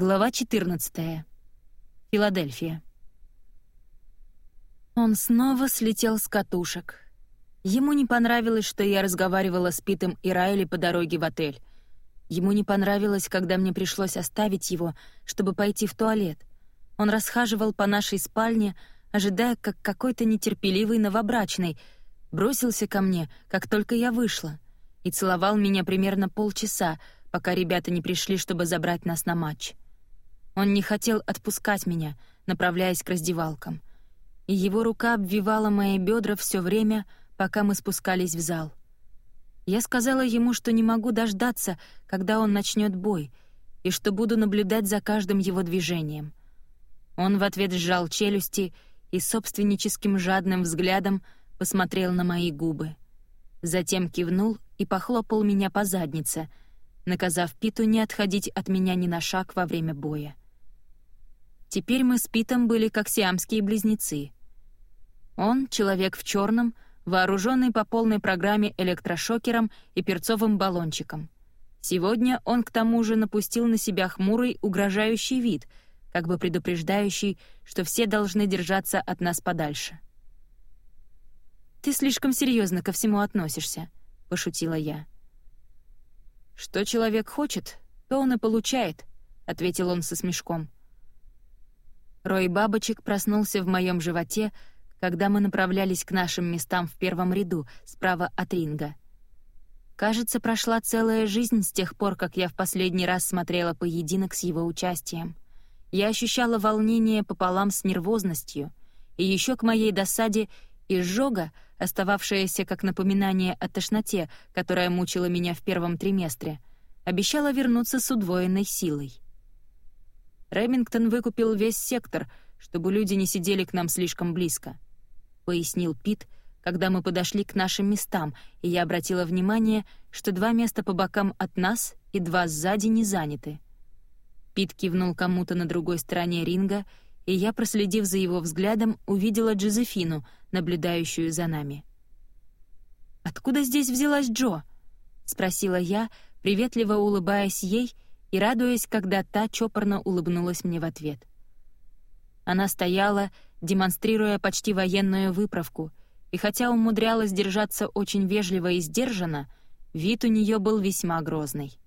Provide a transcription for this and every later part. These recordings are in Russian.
Глава 14. Филадельфия. Он снова слетел с катушек. Ему не понравилось, что я разговаривала с Питом и Райли по дороге в отель. Ему не понравилось, когда мне пришлось оставить его, чтобы пойти в туалет. Он расхаживал по нашей спальне, ожидая, как какой-то нетерпеливый новобрачный, бросился ко мне, как только я вышла, и целовал меня примерно полчаса, пока ребята не пришли, чтобы забрать нас на матч. Он не хотел отпускать меня, направляясь к раздевалкам. И его рука обвивала мои бедра все время, пока мы спускались в зал. Я сказала ему, что не могу дождаться, когда он начнет бой, и что буду наблюдать за каждым его движением. Он в ответ сжал челюсти и собственническим жадным взглядом посмотрел на мои губы. Затем кивнул и похлопал меня по заднице, наказав Питу не отходить от меня ни на шаг во время боя. Теперь мы с Питом были как сиамские близнецы. Он — человек в черном, вооруженный по полной программе электрошокером и перцовым баллончиком. Сегодня он к тому же напустил на себя хмурый, угрожающий вид, как бы предупреждающий, что все должны держаться от нас подальше. «Ты слишком серьезно ко всему относишься», — пошутила я. «Что человек хочет, то он и получает», — ответил он со смешком. Рой бабочек проснулся в моем животе, когда мы направлялись к нашим местам в первом ряду, справа от ринга. Кажется, прошла целая жизнь с тех пор, как я в последний раз смотрела поединок с его участием. Я ощущала волнение пополам с нервозностью, и еще к моей досаде изжога, остававшаяся как напоминание о тошноте, которая мучила меня в первом триместре, обещала вернуться с удвоенной силой. Ремингтон выкупил весь сектор, чтобы люди не сидели к нам слишком близко», — пояснил Пит, когда мы подошли к нашим местам, и я обратила внимание, что два места по бокам от нас и два сзади не заняты. Пит кивнул кому-то на другой стороне ринга, и я, проследив за его взглядом, увидела Джозефину, наблюдающую за нами. «Откуда здесь взялась Джо?» — спросила я, приветливо улыбаясь ей — и радуясь, когда та чопорно улыбнулась мне в ответ. Она стояла, демонстрируя почти военную выправку, и хотя умудрялась держаться очень вежливо и сдержанно, вид у нее был весьма грозный.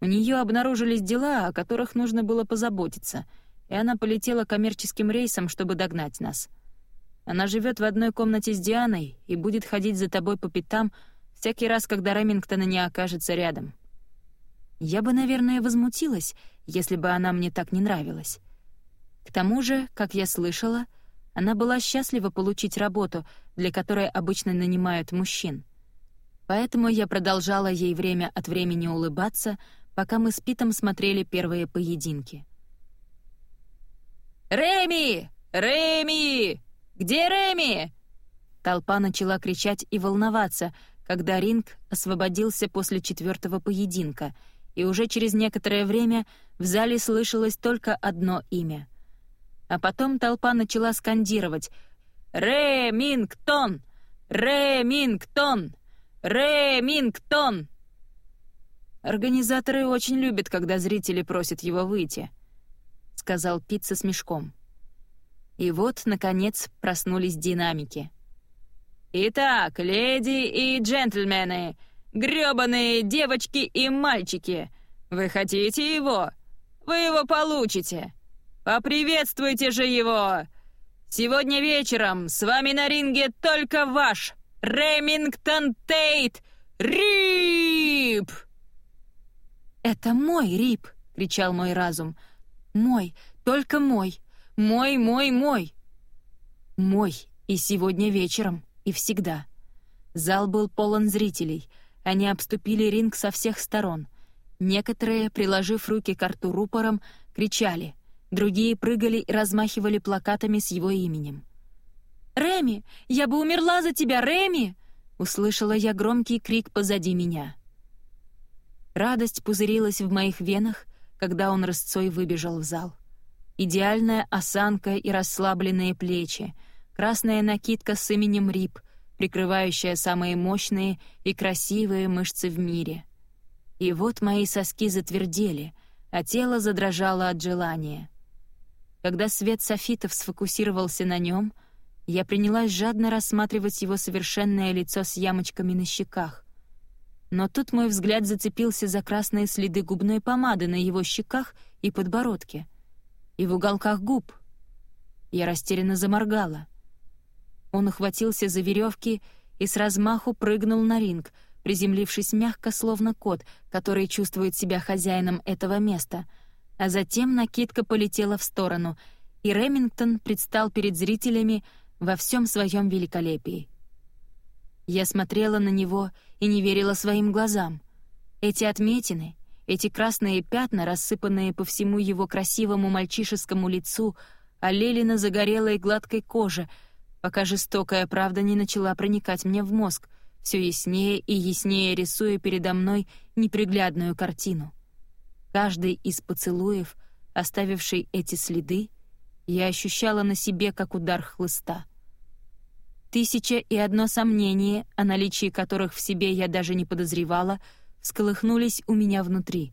У нее обнаружились дела, о которых нужно было позаботиться, и она полетела коммерческим рейсом, чтобы догнать нас. Она живет в одной комнате с Дианой и будет ходить за тобой по пятам всякий раз, когда Ремингтона не окажется рядом. Я бы, наверное, возмутилась, если бы она мне так не нравилась. К тому же, как я слышала, она была счастлива получить работу, для которой обычно нанимают мужчин. Поэтому я продолжала ей время от времени улыбаться, пока мы с Питом смотрели первые поединки. «Рэми! Рэми! Где Рэми?» Толпа начала кричать и волноваться, когда ринг освободился после четвертого поединка — и уже через некоторое время в зале слышалось только одно имя. А потом толпа начала скандировать «Ремингтон! Ремингтон! Ремингтон!» «Организаторы очень любят, когда зрители просят его выйти», — сказал Пит со смешком. И вот, наконец, проснулись динамики. «Итак, леди и джентльмены, грёбаные девочки и мальчики! Вы хотите его? Вы его получите! Поприветствуйте же его! Сегодня вечером с вами на ринге только ваш Ремингтон Тейт Рип!» «Это мой Рип!» — кричал мой разум. «Мой, только мой! Мой, мой, мой!» «Мой и сегодня вечером, и всегда!» Зал был полон зрителей — они обступили ринг со всех сторон. Некоторые, приложив руки к рту рупором, кричали, другие прыгали и размахивали плакатами с его именем. «Рэми! Я бы умерла за тебя, Рэми!» Услышала я громкий крик позади меня. Радость пузырилась в моих венах, когда он рысцой выбежал в зал. Идеальная осанка и расслабленные плечи, красная накидка с именем Рип — прикрывающая самые мощные и красивые мышцы в мире. И вот мои соски затвердели, а тело задрожало от желания. Когда свет софитов сфокусировался на нем, я принялась жадно рассматривать его совершенное лицо с ямочками на щеках. Но тут мой взгляд зацепился за красные следы губной помады на его щеках и подбородке. И в уголках губ. Я растерянно заморгала. Он ухватился за веревки и с размаху прыгнул на ринг, приземлившись мягко, словно кот, который чувствует себя хозяином этого места. А затем накидка полетела в сторону, и Ремингтон предстал перед зрителями во всем своем великолепии. Я смотрела на него и не верила своим глазам. Эти отметины, эти красные пятна, рассыпанные по всему его красивому мальчишескому лицу, олели на загорелой гладкой коже — пока жестокая правда не начала проникать мне в мозг, все яснее и яснее рисуя передо мной неприглядную картину. Каждый из поцелуев, оставивший эти следы, я ощущала на себе как удар хлыста. Тысяча и одно сомнение, о наличии которых в себе я даже не подозревала, всколыхнулись у меня внутри.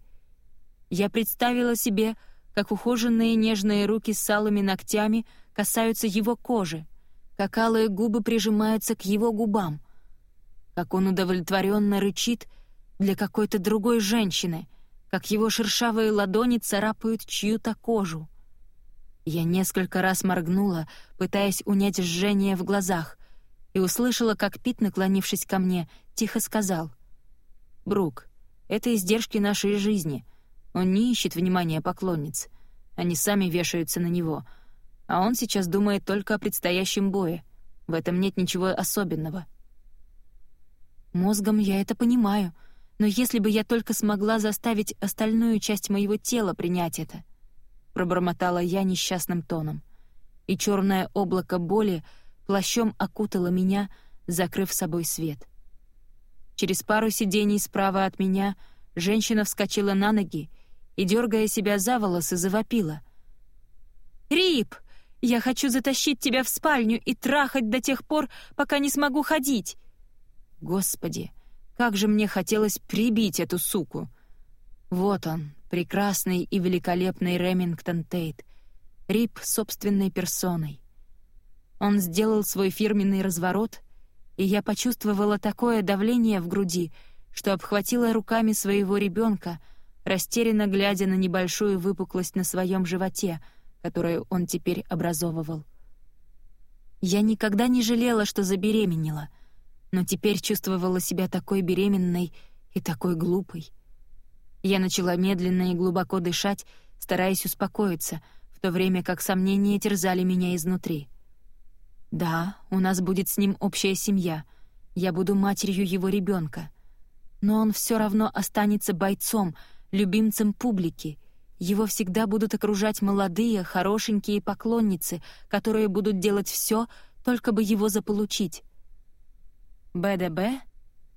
Я представила себе, как ухоженные нежные руки с салыми ногтями касаются его кожи, как алые губы прижимаются к его губам, как он удовлетворенно рычит для какой-то другой женщины, как его шершавые ладони царапают чью-то кожу. Я несколько раз моргнула, пытаясь унять жжение в глазах, и услышала, как Пит, наклонившись ко мне, тихо сказал. «Брук, это издержки нашей жизни. Он не ищет внимания поклонниц. Они сами вешаются на него — а он сейчас думает только о предстоящем бое. В этом нет ничего особенного. Мозгом я это понимаю, но если бы я только смогла заставить остальную часть моего тела принять это, пробормотала я несчастным тоном. И черное облако боли плащом окутало меня, закрыв собой свет. Через пару сидений справа от меня женщина вскочила на ноги и, дергая себя за волосы, завопила. «Рип! Я хочу затащить тебя в спальню и трахать до тех пор, пока не смогу ходить. Господи, как же мне хотелось прибить эту суку. Вот он, прекрасный и великолепный Ремингтон Тейт, Рип собственной персоной. Он сделал свой фирменный разворот, и я почувствовала такое давление в груди, что обхватила руками своего ребенка, растерянно глядя на небольшую выпуклость на своем животе — которую он теперь образовывал. Я никогда не жалела, что забеременела, но теперь чувствовала себя такой беременной и такой глупой. Я начала медленно и глубоко дышать, стараясь успокоиться, в то время как сомнения терзали меня изнутри. Да, у нас будет с ним общая семья, я буду матерью его ребенка, но он все равно останется бойцом, любимцем публики — его всегда будут окружать молодые, хорошенькие поклонницы, которые будут делать все, только бы его заполучить. БДБ,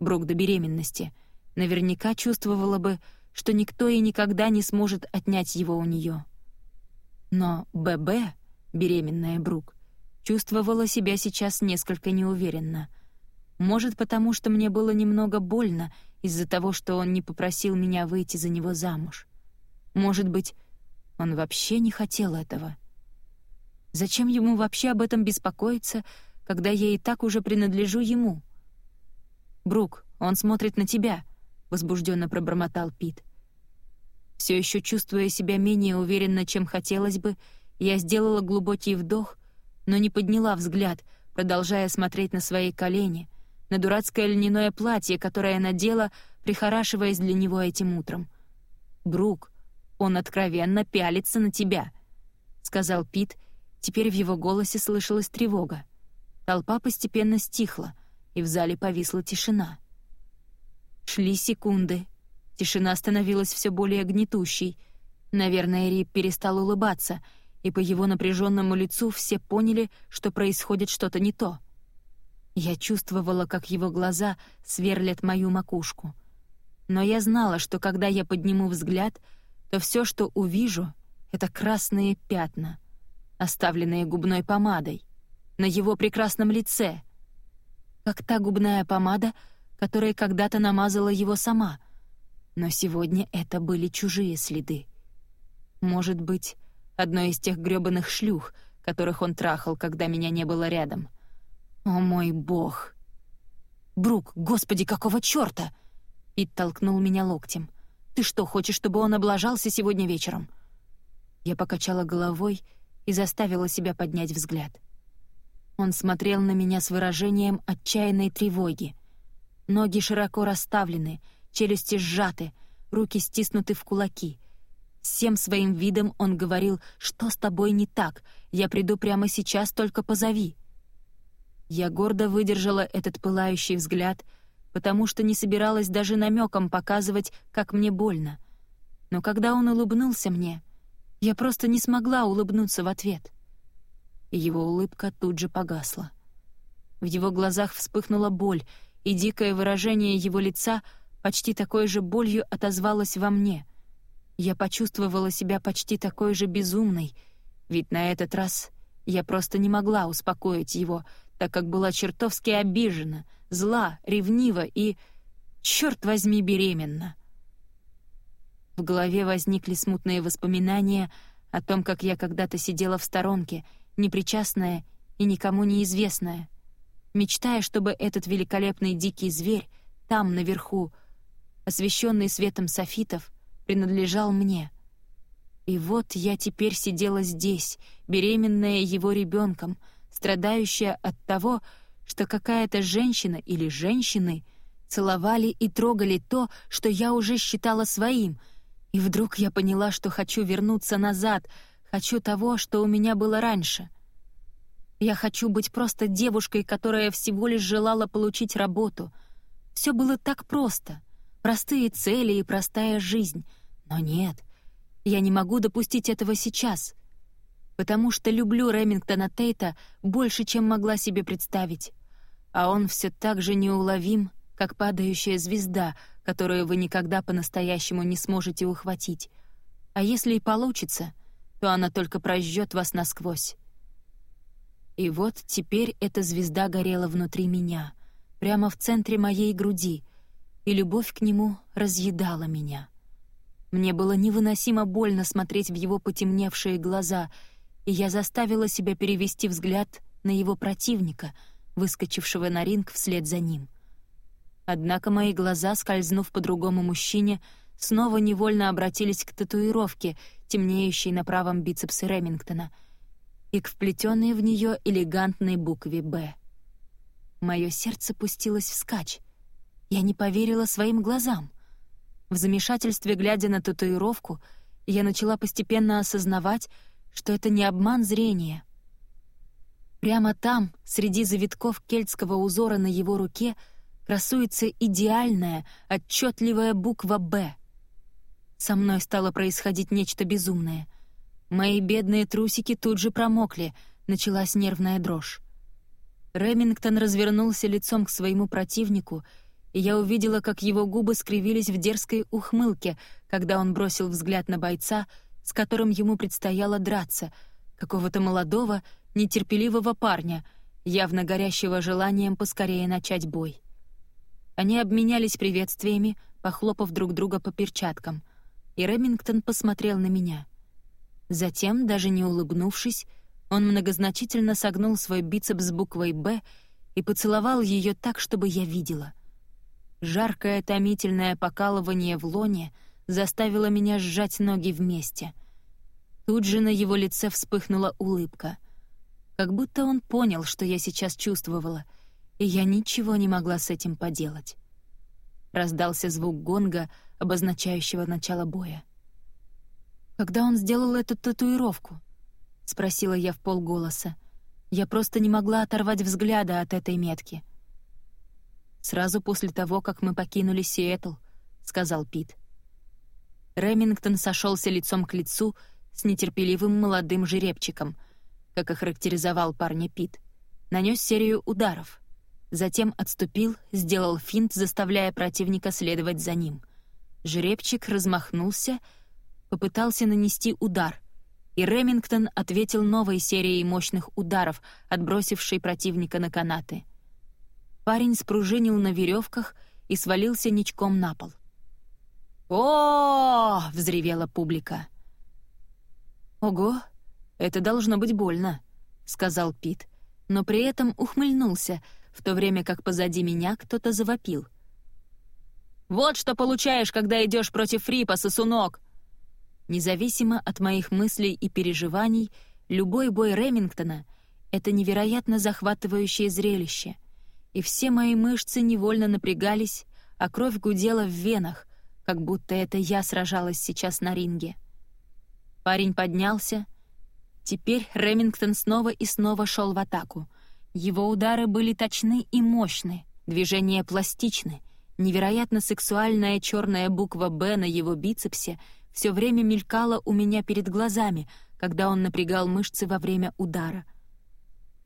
Брук до беременности, наверняка чувствовала бы, что никто и никогда не сможет отнять его у нее. Но ББ, беременная Брук, чувствовала себя сейчас несколько неуверенно. Может, потому что мне было немного больно из-за того, что он не попросил меня выйти за него замуж. Может быть, он вообще не хотел этого. Зачем ему вообще об этом беспокоиться, когда я и так уже принадлежу ему? «Брук, он смотрит на тебя», — возбужденно пробормотал Пит. Все еще чувствуя себя менее уверенно, чем хотелось бы, я сделала глубокий вдох, но не подняла взгляд, продолжая смотреть на свои колени, на дурацкое льняное платье, которое надела, прихорашиваясь для него этим утром. «Брук, он откровенно пялится на тебя», — сказал Пит. Теперь в его голосе слышалась тревога. Толпа постепенно стихла, и в зале повисла тишина. Шли секунды. Тишина становилась все более гнетущей. Наверное, Рип перестал улыбаться, и по его напряженному лицу все поняли, что происходит что-то не то. Я чувствовала, как его глаза сверлят мою макушку. Но я знала, что когда я подниму взгляд — то все, что увижу, — это красные пятна, оставленные губной помадой, на его прекрасном лице. Как та губная помада, которая когда-то намазала его сама. Но сегодня это были чужие следы, Может быть, одной из тех грёбаных шлюх, которых он трахал, когда меня не было рядом. О мой бог! «Брук, господи, какого чёрта?» Пит толкнул меня локтем. «Ты что, хочешь, чтобы он облажался сегодня вечером?» Я покачала головой и заставила себя поднять взгляд. Он смотрел на меня с выражением отчаянной тревоги. Ноги широко расставлены, челюсти сжаты, руки стиснуты в кулаки. Всем своим видом он говорил, что с тобой не так, я приду прямо сейчас, только позови. Я гордо выдержала этот пылающий взгляд, потому что не собиралась даже намеком показывать, как мне больно. Но когда он улыбнулся мне, я просто не смогла улыбнуться в ответ. И его улыбка тут же погасла. В его глазах вспыхнула боль, и дикое выражение его лица почти такой же болью отозвалось во мне. Я почувствовала себя почти такой же безумной, ведь на этот раз я просто не могла успокоить его, так как была чертовски обижена, зла, ревнива и, черт возьми, беременна. В голове возникли смутные воспоминания о том, как я когда-то сидела в сторонке, непричастная и никому неизвестная, мечтая, чтобы этот великолепный дикий зверь там, наверху, освещенный светом софитов, принадлежал мне. И вот я теперь сидела здесь, беременная его ребенком, страдающая от того, что какая-то женщина или женщины целовали и трогали то, что я уже считала своим — и вдруг я поняла, что хочу вернуться назад, хочу того, что у меня было раньше. Я хочу быть просто девушкой, которая всего лишь желала получить работу. Все было так просто. Простые цели и простая жизнь. Но нет, я не могу допустить этого сейчас. Потому что люблю Ремингтона Тейта больше, чем могла себе представить. А он все так же неуловим, как падающая звезда, которую вы никогда по-настоящему не сможете ухватить. А если и получится, то она только прожжет вас насквозь. И вот теперь эта звезда горела внутри меня, прямо в центре моей груди, и любовь к нему разъедала меня. Мне было невыносимо больно смотреть в его потемневшие глаза, и я заставила себя перевести взгляд на его противника, выскочившего на ринг вслед за ним. Однако мои глаза, скользнув по другому мужчине, снова невольно обратились к татуировке, темнеющей на правом бицепсе Ремингтона, и к вплетенной в нее элегантной букве «Б». Мое сердце пустилось вскачь. Я не поверила своим глазам. В замешательстве, глядя на татуировку, я начала постепенно осознавать, что это не обман зрения. Прямо там, среди завитков кельтского узора на его руке — красуется идеальная, отчетливая буква «Б». Со мной стало происходить нечто безумное. Мои бедные трусики тут же промокли, началась нервная дрожь. Ремингтон развернулся лицом к своему противнику, и я увидела, как его губы скривились в дерзкой ухмылке, когда он бросил взгляд на бойца, с которым ему предстояло драться, какого-то молодого, нетерпеливого парня, явно горящего желанием поскорее начать бой. Они обменялись приветствиями, похлопав друг друга по перчаткам, и Ремингтон посмотрел на меня. Затем, даже не улыбнувшись, он многозначительно согнул свой бицепс буквой «Б» и поцеловал ее так, чтобы я видела. Жаркое томительное покалывание в лоне заставило меня сжать ноги вместе. Тут же на его лице вспыхнула улыбка. Как будто он понял, что я сейчас чувствовала — и я ничего не могла с этим поделать. Раздался звук гонга, обозначающего начало боя. «Когда он сделал эту татуировку?» — спросила я в полголоса. Я просто не могла оторвать взгляда от этой метки. «Сразу после того, как мы покинули Сиэтл», — сказал Пит. Ремингтон сошелся лицом к лицу с нетерпеливым молодым жеребчиком, как охарактеризовал парня Пит. Нанес серию ударов — Затем отступил, сделал финт, заставляя противника следовать за ним. Жеребчик размахнулся, попытался нанести удар, и Ремингтон ответил новой серией мощных ударов, отбросившей противника на канаты. Парень спружинил на веревках и свалился ничком на пол. О, взревела публика. «Ого, это должно быть больно», — сказал Пит, но при этом ухмыльнулся, в то время как позади меня кто-то завопил. «Вот что получаешь, когда идешь против Фрипа, сосунок!» Независимо от моих мыслей и переживаний, любой бой Ремингтона — это невероятно захватывающее зрелище, и все мои мышцы невольно напрягались, а кровь гудела в венах, как будто это я сражалась сейчас на ринге. Парень поднялся. Теперь Ремингтон снова и снова шел в атаку. Его удары были точны и мощны, движения пластичны. Невероятно сексуальная черная буква «Б» на его бицепсе все время мелькала у меня перед глазами, когда он напрягал мышцы во время удара.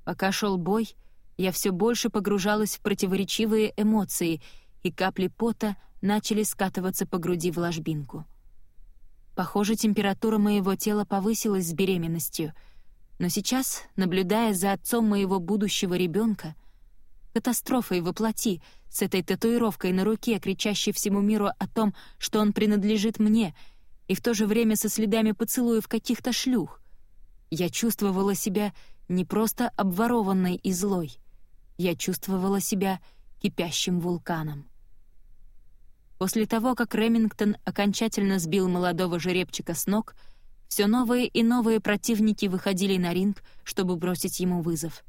Пока шел бой, я все больше погружалась в противоречивые эмоции, и капли пота начали скатываться по груди в ложбинку. Похоже, температура моего тела повысилась с беременностью, но сейчас, наблюдая за отцом моего будущего ребенка, катастрофой воплоти с этой татуировкой на руке, кричащей всему миру о том, что он принадлежит мне, и в то же время со следами поцелуев каких-то шлюх, я чувствовала себя не просто обворованной и злой, я чувствовала себя кипящим вулканом. После того, как Ремингтон окончательно сбил молодого жеребчика с ног, все новые и новые противники выходили на ринг, чтобы бросить ему вызов.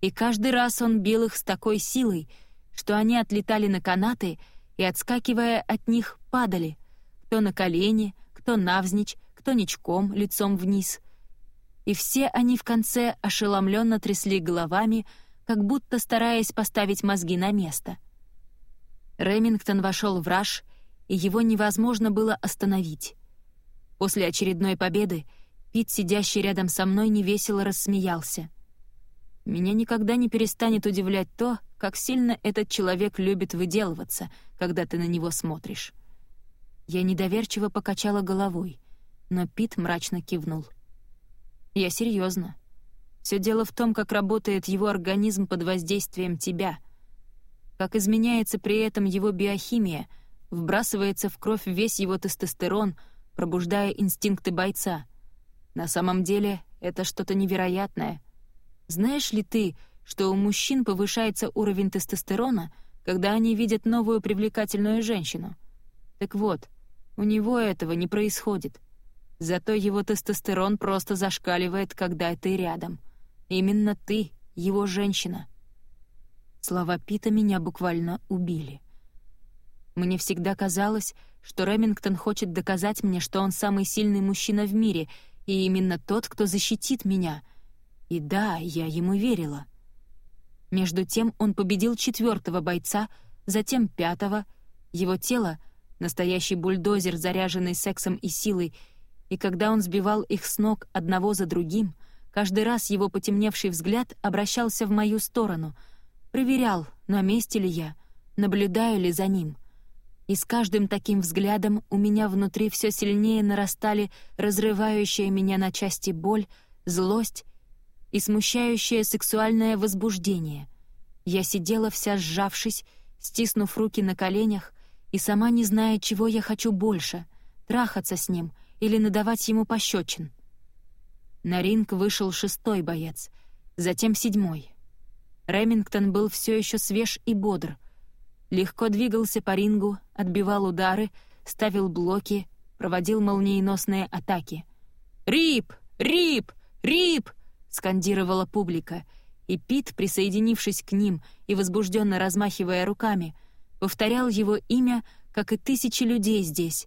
И каждый раз он бил их с такой силой, что они отлетали на канаты и, отскакивая от них, падали, кто на колени, кто навзничь, кто ничком, лицом вниз. И все они в конце ошеломленно трясли головами, как будто стараясь поставить мозги на место — Ремингтон вошел в раж, и его невозможно было остановить. После очередной победы Пит, сидящий рядом со мной, невесело рассмеялся. Меня никогда не перестанет удивлять то, как сильно этот человек любит выделываться, когда ты на него смотришь. Я недоверчиво покачала головой, но Пит мрачно кивнул. «Я серьезно. Все дело в том, как работает его организм под воздействием тебя — как изменяется при этом его биохимия, вбрасывается в кровь весь его тестостерон, пробуждая инстинкты бойца. На самом деле это что-то невероятное. Знаешь ли ты, что у мужчин повышается уровень тестостерона, когда они видят новую привлекательную женщину? Так вот, у него этого не происходит. Зато его тестостерон просто зашкаливает, когда ты рядом. Именно ты, его женщина. Слова Пита меня буквально убили. Мне всегда казалось, что Ремингтон хочет доказать мне, что он самый сильный мужчина в мире, и именно тот, кто защитит меня. И да, я ему верила. Между тем он победил четвертого бойца, затем пятого. Его тело — настоящий бульдозер, заряженный сексом и силой, и когда он сбивал их с ног одного за другим, каждый раз его потемневший взгляд обращался в мою сторону — Проверял, на месте ли я, наблюдаю ли за ним. И с каждым таким взглядом у меня внутри все сильнее нарастали разрывающая меня на части боль, злость и смущающее сексуальное возбуждение. Я сидела вся сжавшись, стиснув руки на коленях, и сама не зная, чего я хочу больше — трахаться с ним или надавать ему пощечин. На ринг вышел шестой боец, затем седьмой. Ремингтон был все еще свеж и бодр. Легко двигался по рингу, отбивал удары, ставил блоки, проводил молниеносные атаки. «Рип! Рип! Рип!» — скандировала публика, и Пит, присоединившись к ним и возбужденно размахивая руками, повторял его имя, как и тысячи людей здесь.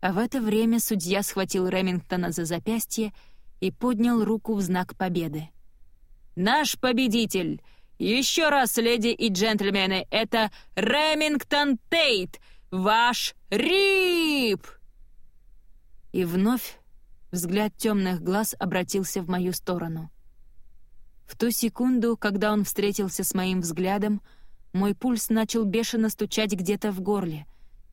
А в это время судья схватил Ремингтона за запястье и поднял руку в знак победы. «Наш победитель! Еще раз, леди и джентльмены, это Ремингтон Тейт, ваш Рип!» И вновь взгляд темных глаз обратился в мою сторону. В ту секунду, когда он встретился с моим взглядом, мой пульс начал бешено стучать где-то в горле.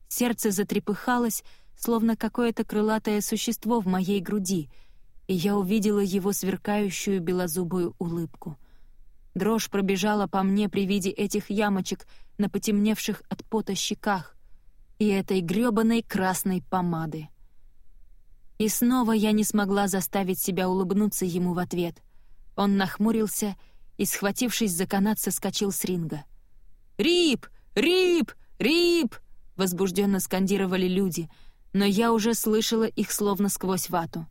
Сердце затрепыхалось, словно какое-то крылатое существо в моей груди, и я увидела его сверкающую белозубую улыбку. Дрожь пробежала по мне при виде этих ямочек на потемневших от пота щеках и этой грёбаной красной помады. И снова я не смогла заставить себя улыбнуться ему в ответ. Он нахмурился и, схватившись за канат, соскочил с ринга. «Рип! Рип! Рип!» — возбужденно скандировали люди, но я уже слышала их словно сквозь вату.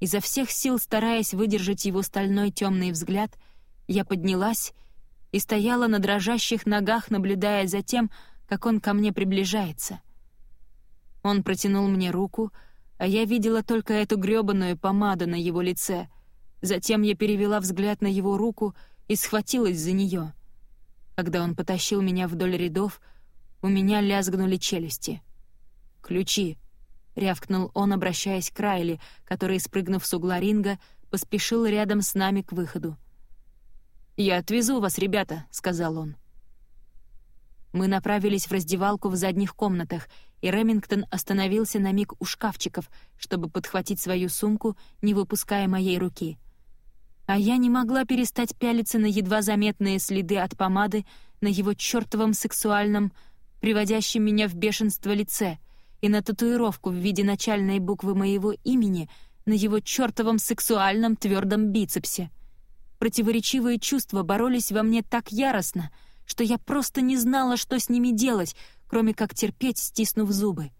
Изо всех сил, стараясь выдержать его стальной темный взгляд, я поднялась и стояла на дрожащих ногах, наблюдая за тем, как он ко мне приближается. Он протянул мне руку, а я видела только эту грёбаную помаду на его лице. Затем я перевела взгляд на его руку и схватилась за нее. Когда он потащил меня вдоль рядов, у меня лязгнули челюсти. «Ключи», — рявкнул он, обращаясь к Райли, который, спрыгнув с угла ринга, поспешил рядом с нами к выходу. «Я отвезу вас, ребята», — сказал он. Мы направились в раздевалку в задних комнатах, и Ремингтон остановился на миг у шкафчиков, чтобы подхватить свою сумку, не выпуская моей руки. А я не могла перестать пялиться на едва заметные следы от помады на его чертовом сексуальном, приводящем меня в бешенство лице, и на татуировку в виде начальной буквы моего имени на его чертовом сексуальном твердом бицепсе. Противоречивые чувства боролись во мне так яростно — что я просто не знала, что с ними делать, кроме как терпеть, стиснув зубы.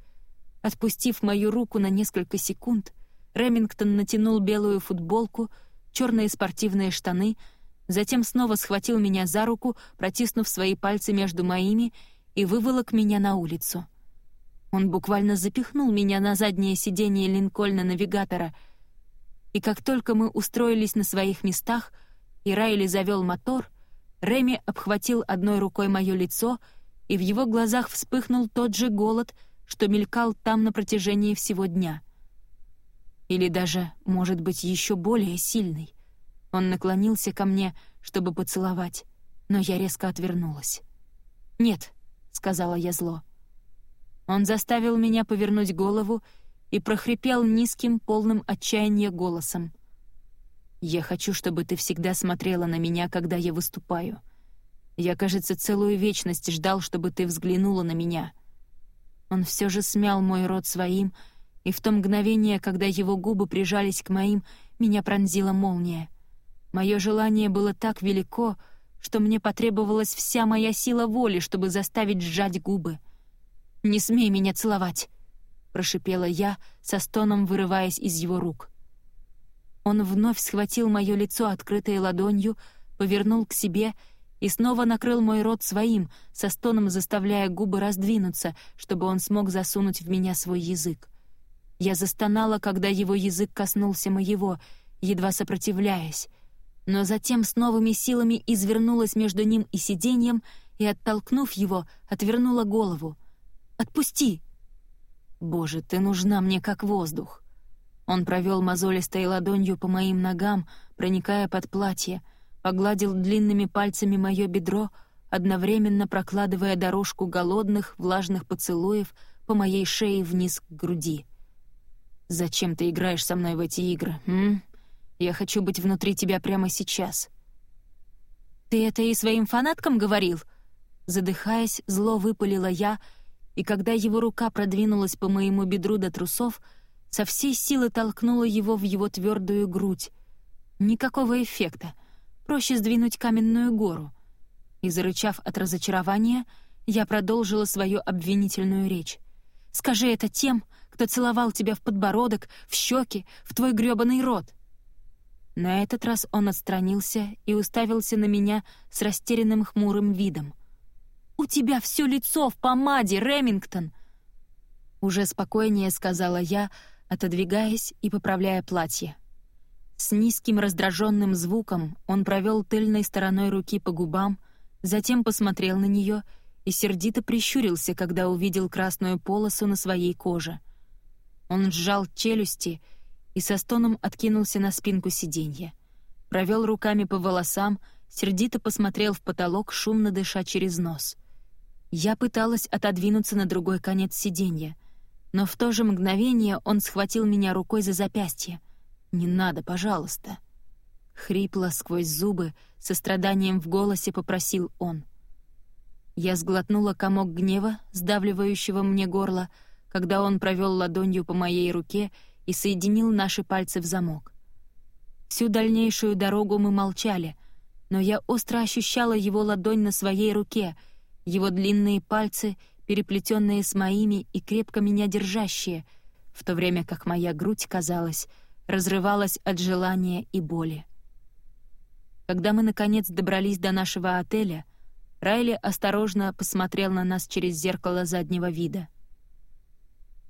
Отпустив мою руку на несколько секунд, Ремингтон натянул белую футболку, черные спортивные штаны, затем снова схватил меня за руку, протиснув свои пальцы между моими, и выволок меня на улицу. Он буквально запихнул меня на заднее сиденье Линкольна-навигатора, и как только мы устроились на своих местах, и Райли завел мотор — Реми обхватил одной рукой мое лицо, и в его глазах вспыхнул тот же голод, что мелькал там на протяжении всего дня. Или даже, может быть, еще более сильный. Он наклонился ко мне, чтобы поцеловать, но я резко отвернулась. «Нет», — сказала я зло. Он заставил меня повернуть голову и прохрипел низким, полным отчаяния голосом — я хочу, чтобы ты всегда смотрела на меня, когда я выступаю. Я, кажется, целую вечность ждал, чтобы ты взглянула на меня. Он все же смял мой рот своим, и в то мгновение, когда его губы прижались к моим, меня пронзила молния. Мое желание было так велико, что мне потребовалась вся моя сила воли, чтобы заставить сжать губы. «Не смей меня целовать!» — прошипела я, со стоном вырываясь из его рук. Он вновь схватил мое лицо открытой ладонью, повернул к себе и снова накрыл мой рот своим, со стоном заставляя губы раздвинуться, чтобы он смог засунуть в меня свой язык. Я застонала, когда его язык коснулся моего, едва сопротивляясь, но затем с новыми силами извернулась между ним и сиденьем и, оттолкнув его, отвернула голову. «Отпусти!» «Боже, ты нужна мне как воздух!» Он провел мозолистой ладонью по моим ногам, проникая под платье, погладил длинными пальцами мое бедро, одновременно прокладывая дорожку голодных, влажных поцелуев по моей шее вниз к груди. «Зачем ты играешь со мной в эти игры, м? Я хочу быть внутри тебя прямо сейчас». «Ты это и своим фанаткам говорил?» Задыхаясь, зло выпалила я, и когда его рука продвинулась по моему бедру до трусов — со всей силы толкнула его в его твердую грудь. Никакого эффекта. Проще сдвинуть каменную гору. И, зарычав от разочарования, я продолжила свою обвинительную речь. «Скажи это тем, кто целовал тебя в подбородок, в щеки, в твой грёбаный рот!» На этот раз он отстранился и уставился на меня с растерянным хмурым видом. «У тебя все лицо в помаде, Ремингтон!» Уже спокойнее сказала я, отодвигаясь и поправляя платье. С низким раздраженным звуком он провел тыльной стороной руки по губам, затем посмотрел на нее и сердито прищурился, когда увидел красную полосу на своей коже. Он сжал челюсти и со стоном откинулся на спинку сиденья. Провел руками по волосам, сердито посмотрел в потолок, шумно дыша через нос. Я пыталась отодвинуться на другой конец сиденья — но в то же мгновение он схватил меня рукой за запястье. «Не надо, пожалуйста». Хрипло сквозь зубы, со страданием в голосе попросил он. Я сглотнула комок гнева, сдавливающего мне горло, когда он провел ладонью по моей руке и соединил наши пальцы в замок. Всю дальнейшую дорогу мы молчали, но я остро ощущала его ладонь на своей руке, его длинные пальцы, переплетенные с моими и крепко меня держащие, в то время как моя грудь, казалось, разрывалась от желания и боли. Когда мы, наконец, добрались до нашего отеля, Райли осторожно посмотрел на нас через зеркало заднего вида.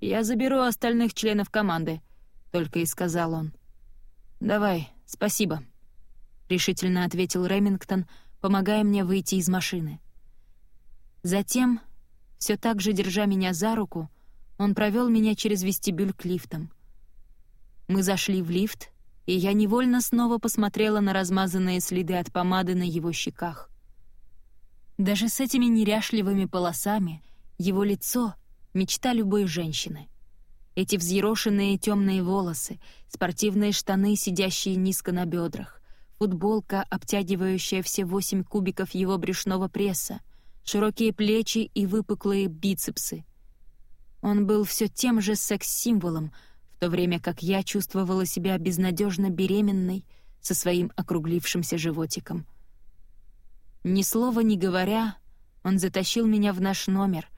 «Я заберу остальных членов команды», — только и сказал он. «Давай, спасибо», — решительно ответил Ремингтон, помогая мне выйти из машины. Затем, все так же держа меня за руку, он провел меня через вестибюль к лифтам. Мы зашли в лифт, и я невольно снова посмотрела на размазанные следы от помады на его щеках. Даже с этими неряшливыми полосами его лицо — мечта любой женщины — эти взъерошенные темные волосы, спортивные штаны, сидящие низко на бедрах, футболка, обтягивающая все восемь кубиков его брюшного пресса, широкие плечи и выпуклые бицепсы. Он был все тем же секс-символом, в то время как я чувствовала себя безнадежно беременной со своим округлившимся животиком. Ни слова не говоря, он затащил меня в наш номер.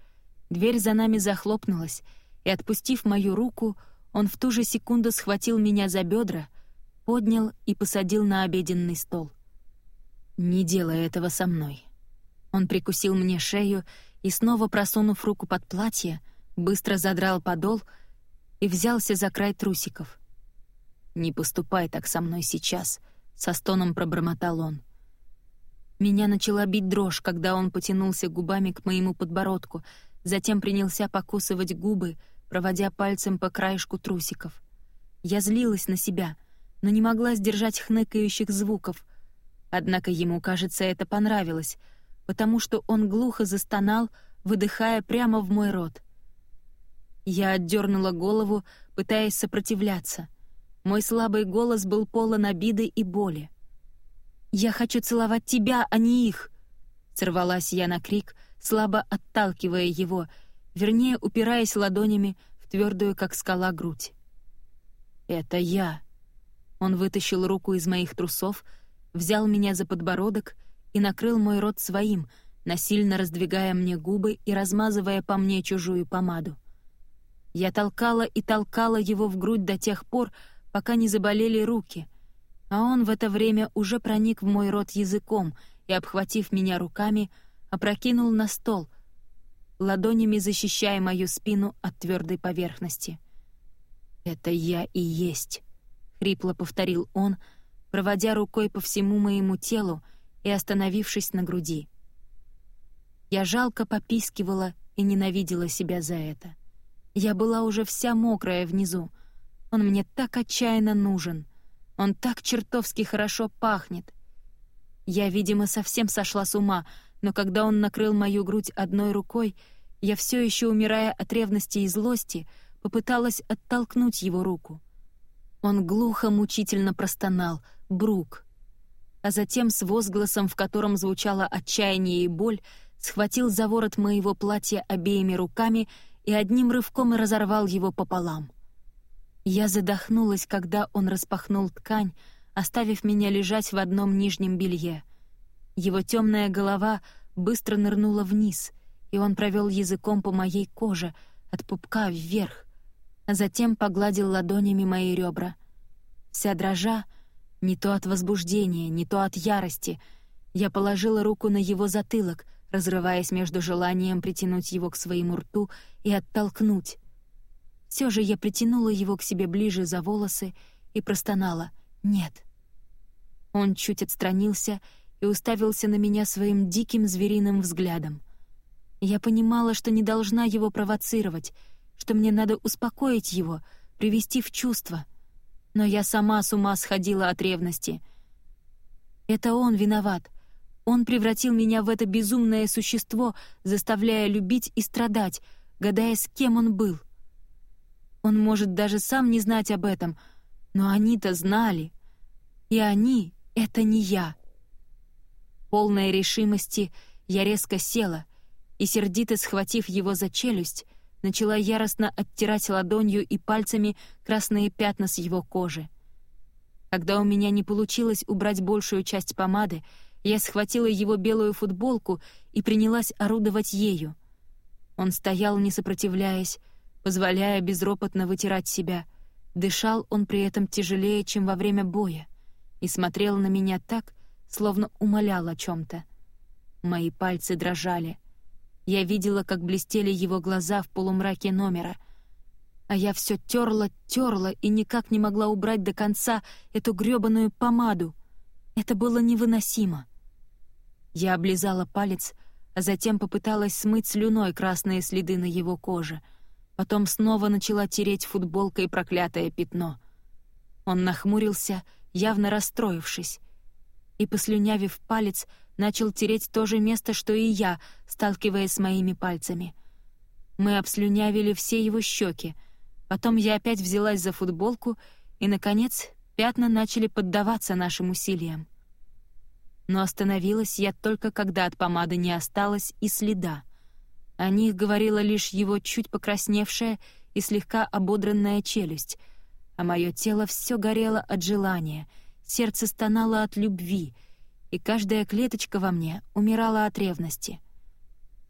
Дверь за нами захлопнулась — и, отпустив мою руку, он в ту же секунду схватил меня за бедра, поднял и посадил на обеденный стол. «Не делай этого со мной». Он прикусил мне шею и, снова просунув руку под платье, быстро задрал подол и взялся за край трусиков. «Не поступай так со мной сейчас», — со стоном пробормотал он. Меня начала бить дрожь, когда он потянулся губами к моему подбородку, затем принялся покусывать губы, проводя пальцем по краешку трусиков. Я злилась на себя, но не могла сдержать хныкающих звуков. Однако ему, кажется, это понравилось, потому что он глухо застонал, выдыхая прямо в мой рот. Я отдернула голову, пытаясь сопротивляться. Мой слабый голос был полон обиды и боли. «Я хочу целовать тебя, а не их!» Сорвалась я на крик, слабо отталкивая его — вернее, упираясь ладонями в твердую, как скала, грудь. «Это я». Он вытащил руку из моих трусов, взял меня за подбородок и накрыл мой рот своим, насильно раздвигая мне губы и размазывая по мне чужую помаду. Я толкала и толкала его в грудь до тех пор, пока не заболели руки, а он в это время уже проник в мой рот языком и, обхватив меня руками, опрокинул на стол — ладонями защищая мою спину от твердой поверхности. «Это я и есть», — хрипло повторил он, проводя рукой по всему моему телу и остановившись на груди. Я жалко попискивала и ненавидела себя за это. Я была уже вся мокрая внизу. Он мне так отчаянно нужен. Он так чертовски хорошо пахнет. Я, видимо, совсем сошла с ума — но когда он накрыл мою грудь одной рукой, я все еще, умирая от ревности и злости, попыталась оттолкнуть его руку. Он глухо, мучительно простонал «Брук!», а затем с возгласом, в котором звучало отчаяние и боль, схватил за ворот моего платья обеими руками и одним рывком разорвал его пополам. Я задохнулась, когда он распахнул ткань, оставив меня лежать в одном нижнем белье. Его темная голова быстро нырнула вниз, и он провел языком по моей коже, от пупка вверх, а затем погладил ладонями мои ребра. Вся дрожа, не то от возбуждения, не то от ярости, я положила руку на его затылок, разрываясь между желанием притянуть его к своему рту и оттолкнуть. Все же я притянула его к себе ближе за волосы и простонала «Нет». Он чуть отстранился и уставился на меня своим диким звериным взглядом. Я понимала, что не должна его провоцировать, что мне надо успокоить его, привести в чувство. Но я сама с ума сходила от ревности. Это он виноват. Он превратил меня в это безумное существо, заставляя любить и страдать, гадая, с кем он был. Он может даже сам не знать об этом, но они-то знали. И они — это не я. Полная решимости, я резко села и, сердито схватив его за челюсть, начала яростно оттирать ладонью и пальцами красные пятна с его кожи. Когда у меня не получилось убрать большую часть помады, я схватила его белую футболку и принялась орудовать ею. Он стоял, не сопротивляясь, позволяя безропотно вытирать себя. Дышал он при этом тяжелее, чем во время боя, и смотрел на меня так, словно умолял о чем то Мои пальцы дрожали. Я видела, как блестели его глаза в полумраке номера. А я все терла, терла и никак не могла убрать до конца эту грёбаную помаду. Это было невыносимо. Я облизала палец, а затем попыталась смыть слюной красные следы на его коже. Потом снова начала тереть футболкой проклятое пятно. Он нахмурился, явно расстроившись, и, послюнявив палец, начал тереть то же место, что и я, сталкиваясь с моими пальцами. Мы обслюнявили все его щеки. Потом я опять взялась за футболку, и, наконец, пятна начали поддаваться нашим усилиям. Но остановилась я только когда от помады не осталось и следа. О них говорила лишь его чуть покрасневшая и слегка ободранная челюсть, а мое тело все горело от желания, сердце стонало от любви — и каждая клеточка во мне умирала от ревности.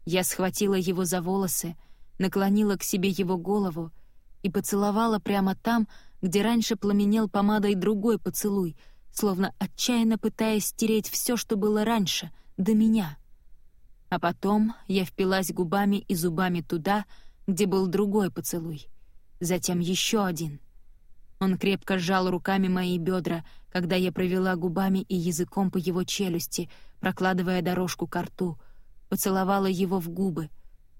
Я схватила его за волосы, наклонила к себе его голову и поцеловала прямо там, где раньше пламенел помадой другой поцелуй, словно отчаянно пытаясь стереть все, что было раньше, до меня. А потом я впилась губами и зубами туда, где был другой поцелуй, затем еще один — он крепко сжал руками мои бедра, когда я провела губами и языком по его челюсти, прокладывая дорожку к рту, поцеловала его в губы,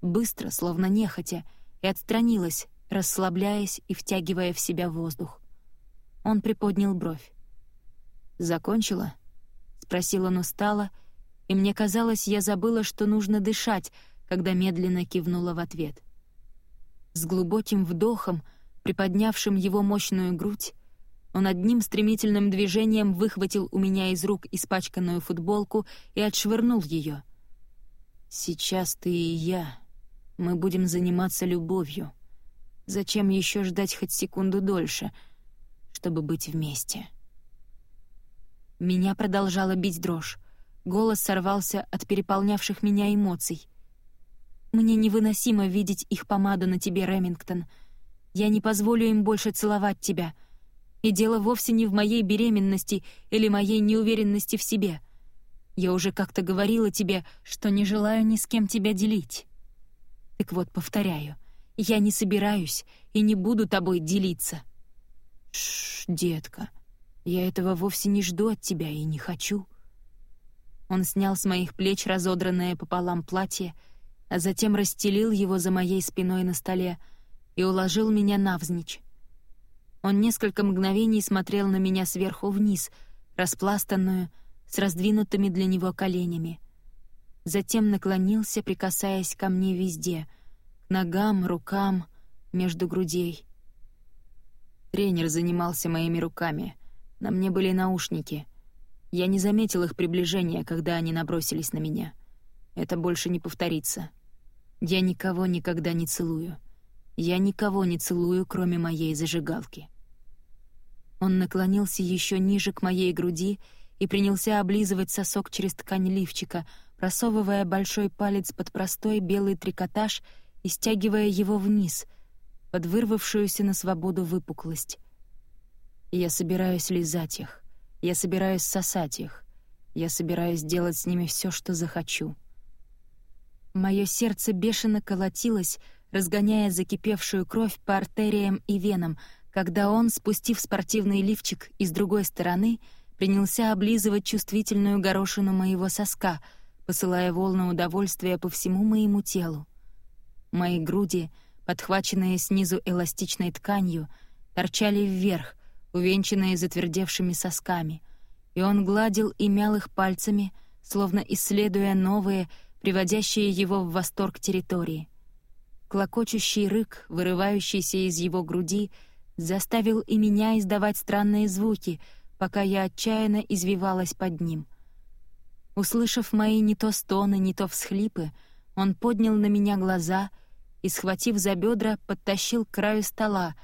быстро, словно нехотя, и отстранилась, расслабляясь и втягивая в себя воздух. Он приподнял бровь. «Закончила?» — спросил он устало, и мне казалось, я забыла, что нужно дышать, когда медленно кивнула в ответ. С глубоким вдохом — приподнявшим его мощную грудь, он одним стремительным движением выхватил у меня из рук испачканную футболку и отшвырнул ее. «Сейчас ты и я. Мы будем заниматься любовью. Зачем еще ждать хоть секунду дольше, чтобы быть вместе?» Меня продолжала бить дрожь. Голос сорвался от переполнявших меня эмоций. «Мне невыносимо видеть их помаду на тебе, Ремингтон», я не позволю им больше целовать тебя. И дело вовсе не в моей беременности или моей неуверенности в себе. Я уже как-то говорила тебе, что не желаю ни с кем тебя делить. Так вот, повторяю, я не собираюсь и не буду тобой делиться. Шш, детка, я этого вовсе не жду от тебя и не хочу. Он снял с моих плеч разодранное пополам платье, а затем расстелил его за моей спиной на столе, и уложил меня навзничь. Он несколько мгновений смотрел на меня сверху вниз, распластанную, с раздвинутыми для него коленями. Затем наклонился, прикасаясь ко мне везде — к ногам, рукам, между грудей. Тренер занимался моими руками. На мне были наушники. Я не заметил их приближения, когда они набросились на меня. Это больше не повторится. Я никого никогда не целую. Я никого не целую, кроме моей зажигалки. Он наклонился еще ниже к моей груди и принялся облизывать сосок через ткань лифчика, просовывая большой палец под простой белый трикотаж и стягивая его вниз, под вырвавшуюся на свободу выпуклость. Я собираюсь лизать их. Я собираюсь сосать их. Я собираюсь делать с ними все, что захочу. Мое сердце бешено колотилось, разгоняя закипевшую кровь по артериям и венам, когда он, спустив спортивный лифчик и с другой стороны, принялся облизывать чувствительную горошину моего соска, посылая волны удовольствия по всему моему телу. Мои груди, подхваченные снизу эластичной тканью, торчали вверх, увенчанные затвердевшими сосками, и он гладил и мял их пальцами, словно исследуя новые, приводящие его в восторг территории. Клокочущий рык, вырывающийся из его груди, заставил и меня издавать странные звуки, пока я отчаянно извивалась под ним. Услышав мои не то стоны, не то всхлипы, он поднял на меня глаза, и, схватив за бедра, подтащил к краю стола,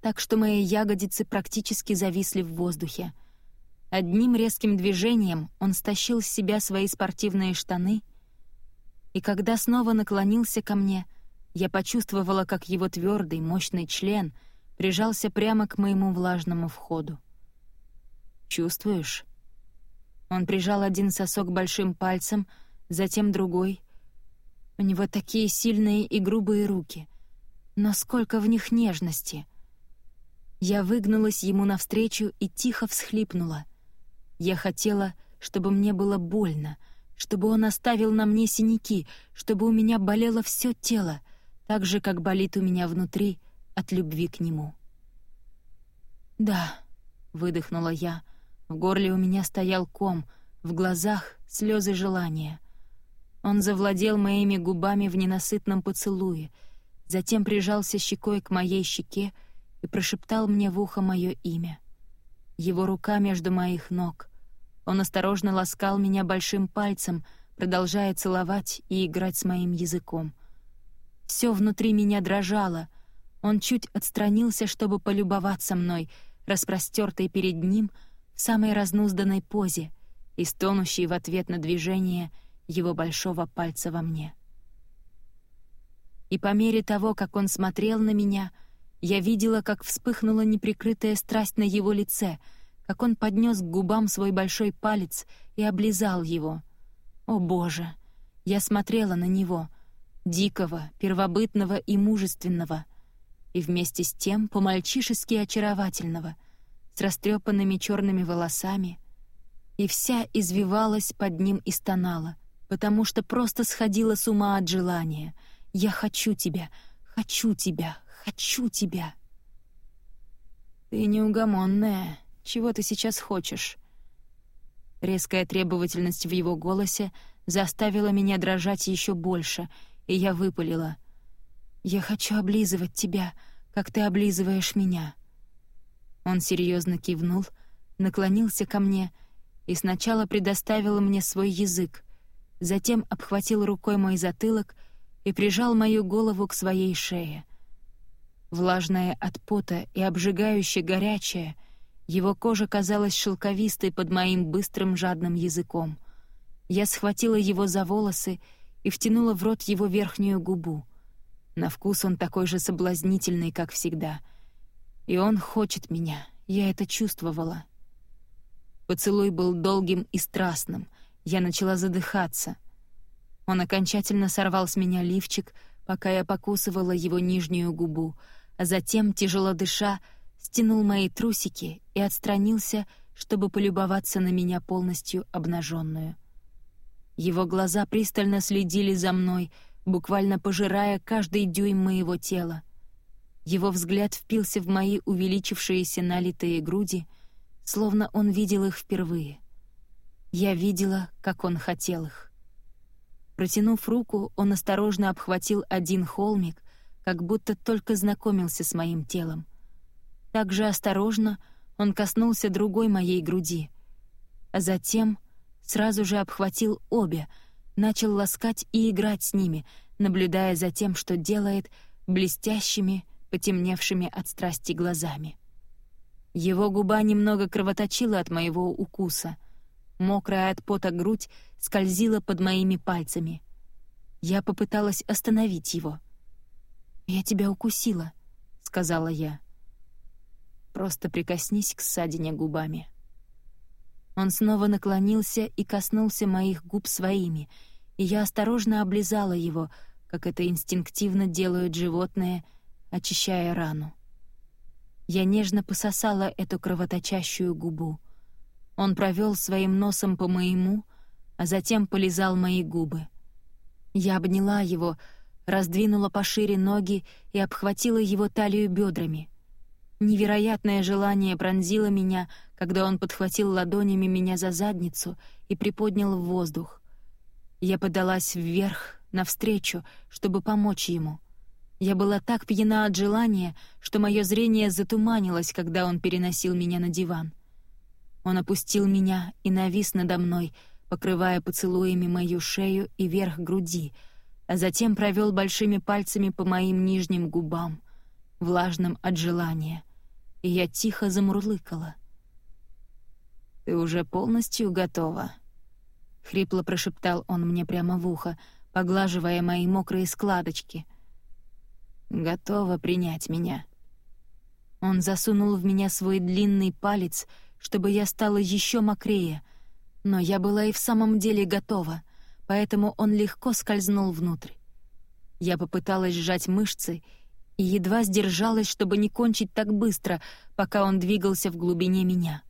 так что мои ягодицы практически зависли в воздухе. Одним резким движением он стащил с себя свои спортивные штаны, и когда снова наклонился ко мне, я почувствовала, как его твердый, мощный член прижался прямо к моему влажному входу. «Чувствуешь?» Он прижал один сосок большим пальцем, затем другой. У него такие сильные и грубые руки. Но сколько в них нежности! Я выгнулась ему навстречу и тихо всхлипнула. Я хотела, чтобы мне было больно, чтобы он оставил на мне синяки, чтобы у меня болело все тело, так же, как болит у меня внутри от любви к нему. «Да», — выдохнула я, в горле у меня стоял ком, в глазах — слезы желания. Он завладел моими губами в ненасытном поцелуе, затем прижался щекой к моей щеке и прошептал мне в ухо мое имя. Его рука между моих ног. Он осторожно ласкал меня большим пальцем, продолжая целовать и играть с моим языком. Все внутри меня дрожало. Он чуть отстранился, чтобы полюбоваться мной, распростертой перед ним — самой разнузданной позе и стонущей в ответ на движение его большого пальца во мне. И по мере того, как он смотрел на меня, я видела, как вспыхнула неприкрытая страсть на его лице, как он поднес к губам свой большой палец и облизал его. О, Боже! Я смотрела на него, дикого, первобытного и мужественного, и вместе с тем по-мальчишески очаровательного — с растрепанными черными волосами, и вся извивалась под ним и стонала, потому что просто сходила с ума от желания. «Я хочу тебя, хочу тебя, хочу тебя!» «Ты неугомонная. Чего ты сейчас хочешь?» Резкая требовательность в его голосе заставила меня дрожать еще больше, и я выпалила. «Я хочу облизывать тебя, как ты облизываешь меня». Он серьезно кивнул, наклонился ко мне и сначала предоставил мне свой язык, затем обхватил рукой мой затылок и прижал мою голову к своей шее. Влажная от пота и обжигающе горячая, его кожа казалась шелковистой под моим быстрым жадным языком. Я схватила его за волосы и втянула в рот его верхнюю губу. На вкус он такой же соблазнительный, как всегда — и он хочет меня, я это чувствовала. Поцелуй был долгим и страстным, я начала задыхаться. Он окончательно сорвал с меня лифчик, пока я покусывала его нижнюю губу, а затем, тяжело дыша, стянул мои трусики и отстранился, чтобы полюбоваться на меня полностью обнаженную. Его глаза пристально следили за мной, буквально пожирая каждый дюйм моего тела. Его взгляд впился в мои увеличившиеся налитые груди, словно он видел их впервые. Я видела, как он хотел их. Протянув руку, он осторожно обхватил один холмик, как будто только знакомился с моим телом. Так же осторожно он коснулся другой моей груди, а затем сразу же обхватил обе, начал ласкать и играть с ними, наблюдая за тем, что делает блестящими, потемневшими от страсти глазами. Его губа немного кровоточила от моего укуса. Мокрая от пота грудь скользила под моими пальцами. Я попыталась остановить его. «Я тебя укусила», — сказала я. «Просто прикоснись к ссадине губами». Он снова наклонился и коснулся моих губ своими, и я осторожно облизала его, как это инстинктивно делают животные — очищая рану. Я нежно пососала эту кровоточащую губу. Он провел своим носом по моему, а затем полизал мои губы. Я обняла его, раздвинула пошире ноги и обхватила его талию бедрами. Невероятное желание пронзило меня, когда он подхватил ладонями меня за задницу и приподнял в воздух. Я подалась вверх, навстречу, чтобы помочь ему — я была так пьяна от желания, что мое зрение затуманилось, когда он переносил меня на диван. Он опустил меня и навис надо мной, покрывая поцелуями мою шею и верх груди, а затем провел большими пальцами по моим нижним губам, влажным от желания, и я тихо замурлыкала. «Ты уже полностью готова?» — хрипло прошептал он мне прямо в ухо, поглаживая мои мокрые складочки. «Готова принять меня». Он засунул в меня свой длинный палец, чтобы я стала еще мокрее, но я была и в самом деле готова, поэтому он легко скользнул внутрь. Я попыталась сжать мышцы и едва сдержалась, чтобы не кончить так быстро, пока он двигался в глубине меня.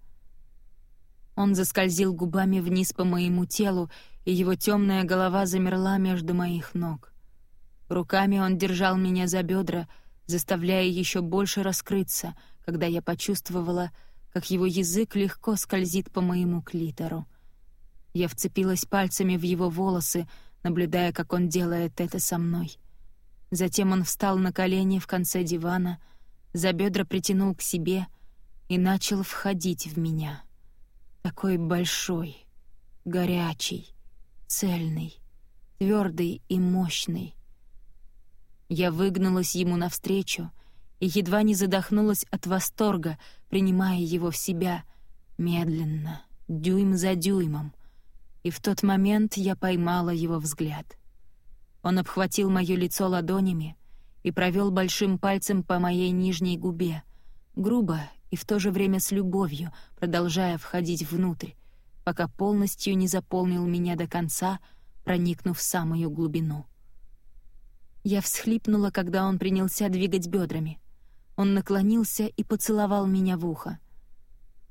Он заскользил губами вниз по моему телу, и его темная голова замерла между моих ног. Руками он держал меня за бедра, заставляя еще больше раскрыться, когда я почувствовала, как его язык легко скользит по моему клитору. Я вцепилась пальцами в его волосы, наблюдая, как он делает это со мной. Затем он встал на колени в конце дивана, за бедра притянул к себе и начал входить в меня. Такой большой, горячий, цельный, твердый и мощный. Я выгнулась ему навстречу и едва не задохнулась от восторга, принимая его в себя, медленно, дюйм за дюймом. И в тот момент я поймала его взгляд. Он обхватил моё лицо ладонями и провёл большим пальцем по моей нижней губе, грубо и в то же время с любовью, продолжая входить внутрь, пока полностью не заполнил меня до конца, проникнув в самую глубину. Я всхлипнула, когда он принялся двигать бедрами. Он наклонился и поцеловал меня в ухо.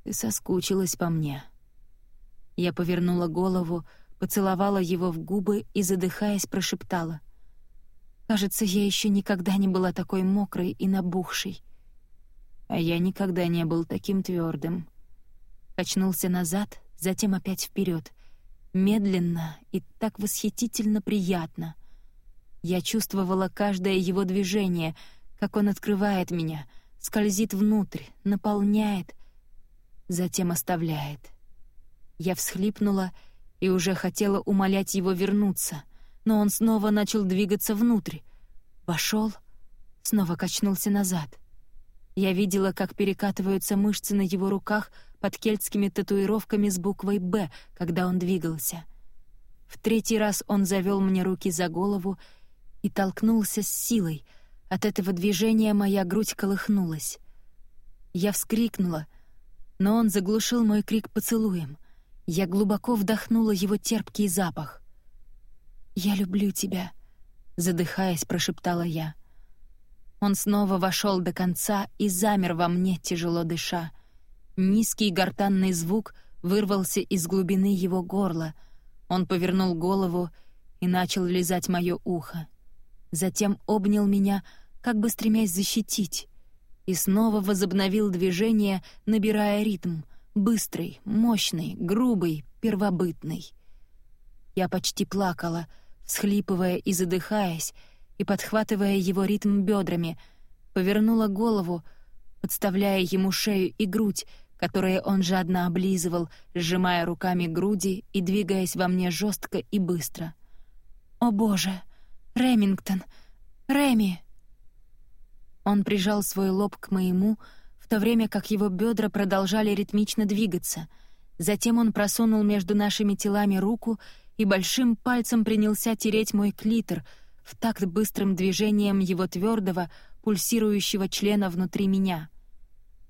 «Ты соскучилась по мне». Я повернула голову, поцеловала его в губы и, задыхаясь, прошептала. «Кажется, я еще никогда не была такой мокрой и набухшей». А я никогда не был таким твердым. Качнулся назад, затем опять вперед, медленно и так восхитительно приятно. Я чувствовала каждое его движение, как он открывает меня, скользит внутрь, наполняет, затем оставляет. Я всхлипнула и уже хотела умолять его вернуться, но он снова начал двигаться внутрь. Вошел, снова качнулся назад. Я видела, как перекатываются мышцы на его руках под кельтскими татуировками с буквой «Б», когда он двигался. В третий раз он завел мне руки за голову и толкнулся с силой. От этого движения моя грудь колыхнулась. Я вскрикнула, но он заглушил мой крик поцелуем. Я глубоко вдохнула его терпкий запах. «Я люблю тебя», — задыхаясь, прошептала я. Он снова вошел до конца и замер во мне, тяжело дыша. Низкий гортанный звук вырвался из глубины его горла. Он повернул голову и начал лизать мое ухо затем обнял меня, как бы стремясь защитить, и снова возобновил движение, набирая ритм, быстрый, мощный, грубый, первобытный. Я почти плакала, всхлипывая и задыхаясь, и подхватывая его ритм бедрами, повернула голову, подставляя ему шею и грудь, которые он жадно облизывал, сжимая руками груди и двигаясь во мне жестко и быстро. «О боже!» Ремингтон! Реми!» Он прижал свой лоб к моему, в то время как его бедра продолжали ритмично двигаться. Затем он просунул между нашими телами руку и большим пальцем принялся тереть мой клитор в такт быстрым движением его твердого, пульсирующего члена внутри меня.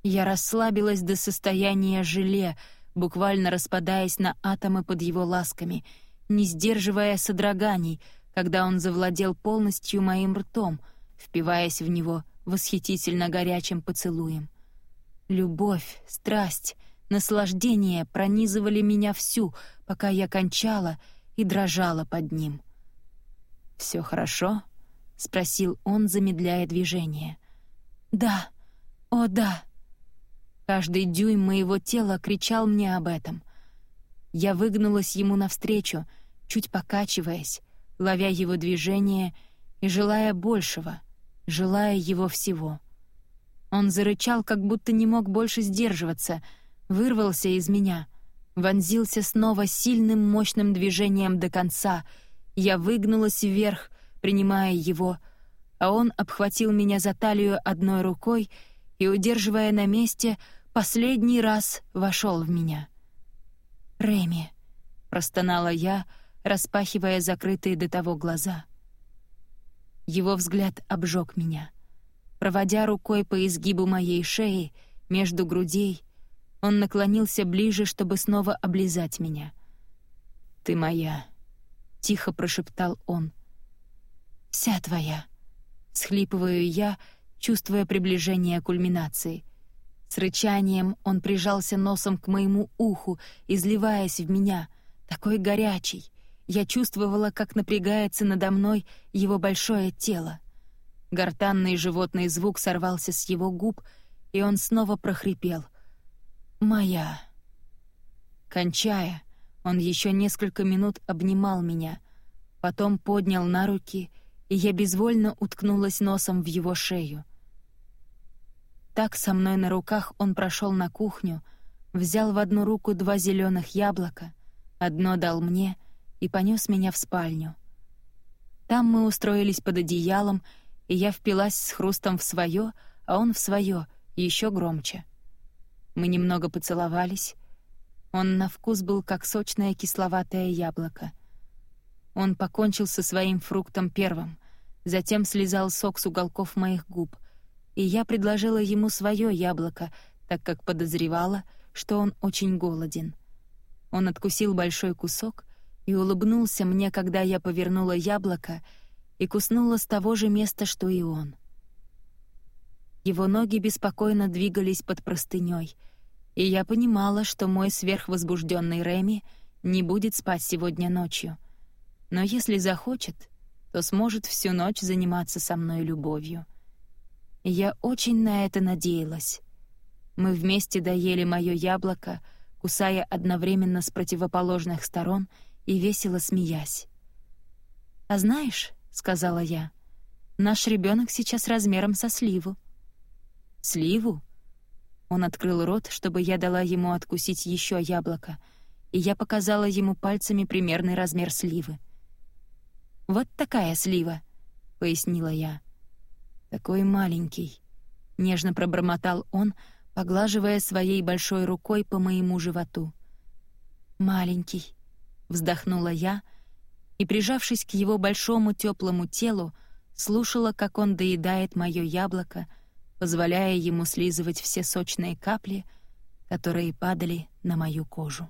Я расслабилась до состояния желе, буквально распадаясь на атомы под его ласками, не сдерживая содроганий — когда он завладел полностью моим ртом, впиваясь в него восхитительно горячим поцелуем. Любовь, страсть, наслаждение пронизывали меня всю, пока я кончала и дрожала под ним. «Все хорошо?» — спросил он, замедляя движение. «Да, о да!» Каждый дюйм моего тела кричал мне об этом. Я выгнулась ему навстречу, чуть покачиваясь, ловя его движение и желая большего, желая его всего. Он зарычал, как будто не мог больше сдерживаться, вырвался из меня, вонзился снова сильным мощным движением до конца. Я выгнулась вверх, принимая его, а он обхватил меня за талию одной рукой и, удерживая на месте, последний раз вошел в меня. «Рэми», — простонала я, распахивая закрытые до того глаза. Его взгляд обжег меня. Проводя рукой по изгибу моей шеи, между грудей, он наклонился ближе, чтобы снова облизать меня. «Ты моя», — тихо прошептал он. «Вся твоя», — схлипываю я, чувствуя приближение кульминации. С рычанием он прижался носом к моему уху, изливаясь в меня, такой горячий. Я чувствовала, как напрягается надо мной его большое тело. Гортанный животный звук сорвался с его губ, и он снова прохрипел. «Моя». Кончая, он еще несколько минут обнимал меня, потом поднял на руки, и я безвольно уткнулась носом в его шею. Так со мной на руках он прошел на кухню, взял в одну руку два зеленых яблока, одно дал мне и понес меня в спальню. Там мы устроились под одеялом, и я впилась с хрустом в свое, а он в свое, еще громче. Мы немного поцеловались. Он на вкус был как сочное кисловатое яблоко. Он покончил со своим фруктом первым, затем слезал сок с уголков моих губ — и я предложила ему свое яблоко, так как подозревала, что он очень голоден. Он откусил большой кусок и улыбнулся мне, когда я повернула яблоко и куснула с того же места, что и он. Его ноги беспокойно двигались под простыней, и я понимала, что мой сверхвозбужденный Реми не будет спать сегодня ночью. Но если захочет, то сможет всю ночь заниматься со мной любовью. Я очень на это надеялась. Мы вместе доели моё яблоко, кусая одновременно с противоположных сторон и весело смеясь. «А знаешь», — сказала я, — «наш ребёнок сейчас размером со сливу». «Сливу?» Он открыл рот, чтобы я дала ему откусить ещё яблоко, и я показала ему пальцами примерный размер сливы. «Вот такая слива», — пояснила я. Такой маленький, нежно пробормотал он, поглаживая своей большой рукой по моему животу. Маленький, вздохнула я и, прижавшись к его большому теплому телу, слушала, как он доедает мое яблоко, позволяя ему слизывать все сочные капли, которые падали на мою кожу.